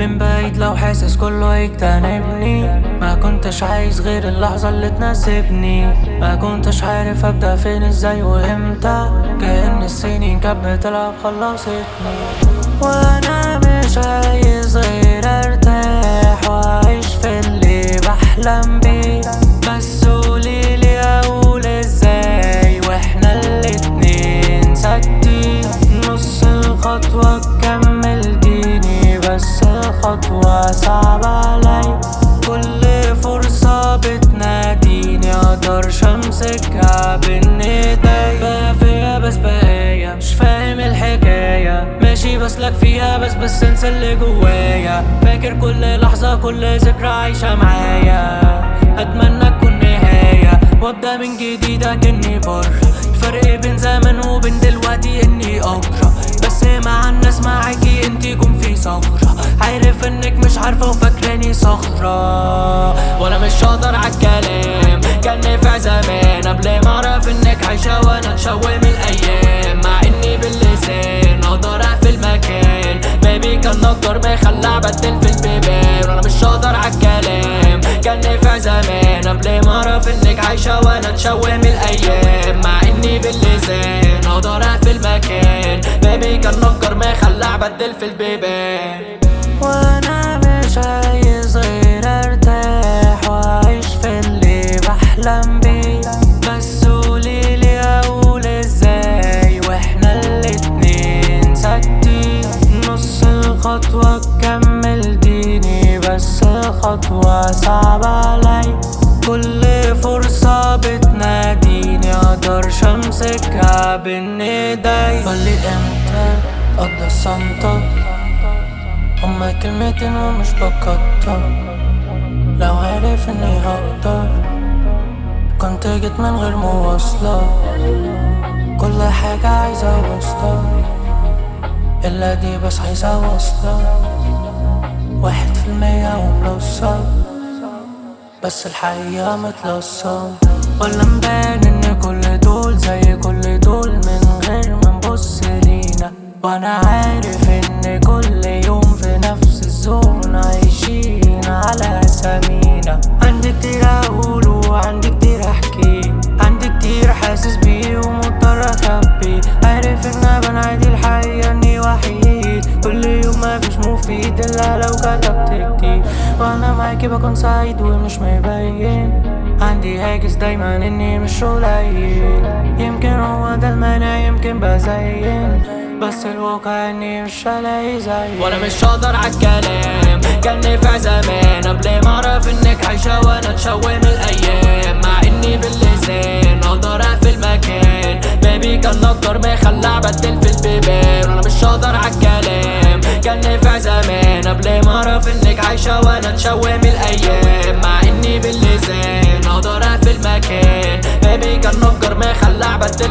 من بعيد لو حاسس كله يجتنبني. ما كنتش عايز غير اللحظة اللي تناسبني. ما كنتش عارف أبدأ فين إزاي وإمتى. كأن السنين كانت بتلعب خلصتني. وأنا مش عايز غير أرتاح وأعيش في اللي بحلم بيه. بس قوليلي أقول إزاي؟ وإحنا الاتنين ساكتين. نص الخطوة بس الخطوة صعبة علي. كل فرصة بتناديني أقدرش امسكها بين ايدي بقى فيها بس بقايا مش فاهم الحكاية. ماشي بسلك فيها بس بس انسى اللي جوايا. فاكر كل لحظة كل ذكرى عايشة معايا. أتمنى تكون نهاية وأبدأ من جديد أكني بره الفرق بين زمان وبين صخرة. وأنا مش هقدر عالكلام كان نافع زمان. قبل ما أعرف إنك عايشة وأنا اتشوه من الأيام. مع إني باللسان أقدر اقفل مكان بيبي كان أكتر ما يخلع بدل في البيبان. وأنا مش هقدر عالكلام كان نافع زمان. قبل ما أعرف إنك عايشة وأنا اتشوه من الأيام. مع إني باللسان أقدر اقفل مكان بيبي كان أكتر ما يخلع بدل في البيبان. بس الخطوة صعبة علي. كل فرصة بتناديني أقدرش امسكها بين ايدي قولي إمتى؟ قضى الصمتة هما كلمتين ومش بكتر لو عارف إني هقدر. كنت جيت من غير مواصلة. كل حاجة عايزة واسطة. إلا دي بس عايزة وصلة واحد في المية وملصة بس الحقيقة متلصة ولا مبان إن كل دول زي كل دول من غير ما نبص لينا. وأنا عارف إن كل يوم في نفس الزون عايشين على أسامينا. عندي كتير أقول وعندي كتير أحكي. عندي كتير حاسس بيه ومضطر أخبي. عارف إن أنا بنعدي الحقيقة إني وحيد. كل يوم مفيش مفيد إلا لو كتبت كتير. وأنا معاكي بكون سعيد ومش مبين. عندي هاجس دايما إني مش قليل. يمكن هو ده المانع يمكن بزين. بس الواقع إني مش هلاقي زي. وأنا مش هقدر عالكلام كان نافع زمان قبل ما أعرف إنك عايشة وأنا اتشوه من عالكلام كان نافع زمان. قبل ما أعرف إنك عايشة وأنا اتشوه من الأيام. مع إني باللسان أقدر أقفل مكان. بيبي كان أكتر ما يخلع بدل في